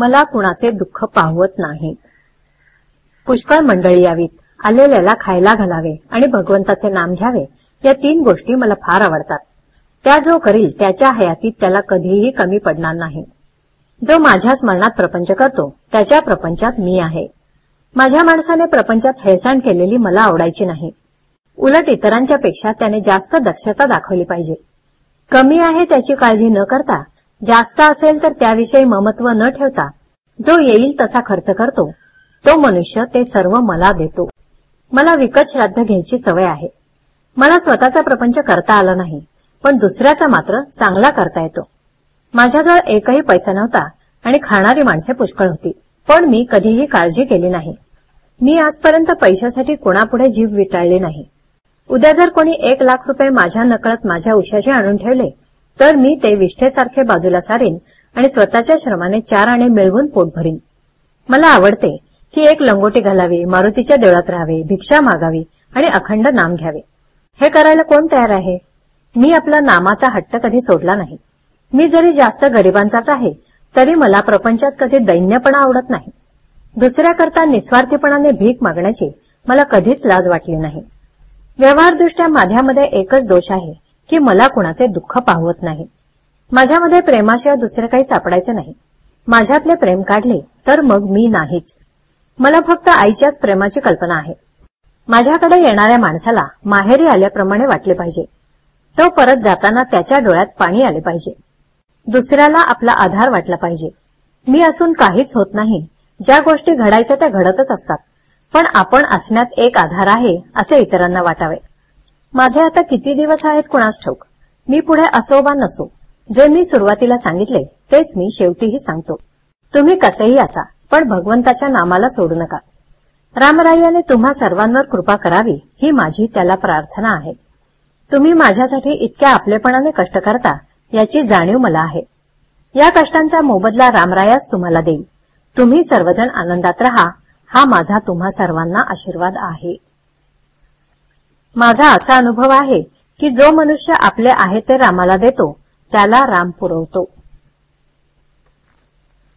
मला कुणाचे दुःख पाहवत नाही. पुष्कळ मंडळी यावीत. आलेल्याला खायला घालावे आणि भगवंताचे नाम घ्यावे या तीन गोष्टी मला फार आवडतात. त्या जो करील त्याच्या हयातीत त्याला कधीही कमी पडणार नाही. जो माझ्या स्मरणात प्रपंच करतो त्याच्या प्रपंचात मी आहे. माझ्या माणसाने प्रपंचात हेळसांड केलेली मला आवडायची नाही. उलट इतरांच्या पेक्षा त्याने जास्त दक्षता दाखवली पाहिजे. कमी आहे त्याची काळजी न करता जास्त असेल तर त्याविषयी ममत्व न ठेवता जो येईल तसा खर्च करतो. तो मनुष्य ते सर्व मला देतो. मला विकत श्राद्ध घ्यायची सवय आहे. मला स्वतःचा प्रपंच करता आला नाही पण दुसऱ्याचा मात्र चांगला करता येतो. माझ्याजवळ एकही पैसा नव्हता आणि खाणारी माणसे पुष्कळ होती पण मी कधीही काळजी केली नाही. मी आजपर्यंत पैशासाठी कोणापुढे जीव विटाळली नाही. उद्या जर कोणी एक लाख रुपये माझ्या नकळत माझ्या उशाशी आणून ठेवले तर मी ते विष्ठेसारखे बाजूला सारीन आणि स्वतःच्या श्रमाने चार आणे मिळवून पोट भरीन. मला आवडते की एक लंगोटी घालावी मारुतीच्या देवळात राहावे भिक्षा मागावी आणि अखंड नाम घ्यावे. हे करायला कोण तयार आहे? मी आपला नामाचा हट्ट कधी सोडला नाही. मी जरी जास्त गरिबांचाच आहे तरी मला प्रपंचात कधी दैन्यपणा आवडत नाही. दुसऱ्याकरता निस्वार्थीपणाने भीक मागण्याची मला कधीच लाज वाटली नाही. व्यवहारदृष्ट्या माझ्यामध्ये एकच दोष आहे की मला कुणाचे दुःख पाहवत नाही. माझ्यामध्ये प्रेमाशिवाय दुसरे काही सापडायचे नाही. माझ्यातले प्रेम काढले तर मग मी नाहीच. मला फक्त आईच्याच प्रेमाची कल्पना आहे. माझ्याकडे येणाऱ्या माणसाला माहेरी आल्याप्रमाणे वाटले पाहिजे. तो परत जाताना त्याच्या डोळ्यात पाणी आले पाहिजे. दुसऱ्याला आपला आधार वाटला पाहिजे. मी असून काहीच होत नाही. ज्या गोष्टी घडायच्या त्या घडतच असतात. पण आपण असण्यात एक आधार आहे असे इतरांना वाटावे. माझे आता किती दिवस आहेत कुणास ठाऊक? मी पुढे असो वा नसो. जे मी सुरुवातीला सांगितले तेच मी शेवटीही सांगतो. तुम्ही कसेही असा पण भगवंताच्या नामाला सोडू नका. रामरायाने तुम्हा सर्वांवर कृपा करावी ही माझी त्याला प्रार्थना आहे. तुम्ही माझ्यासाठी इतक्या आपलेपणाने कष्ट करता याची जाणीव मला आहे. या कष्टांचा मोबदला रामरायास तुम्हाला देईल तुम्ही सर्वजण आनंदात रहा हा माझा तुम्हा सर्वांना आशीर्वाद आहे. माझा असा अनुभव आहे की जो मनुष्य आपले आहे ते रामाला देतो त्याला राम पुरवतो.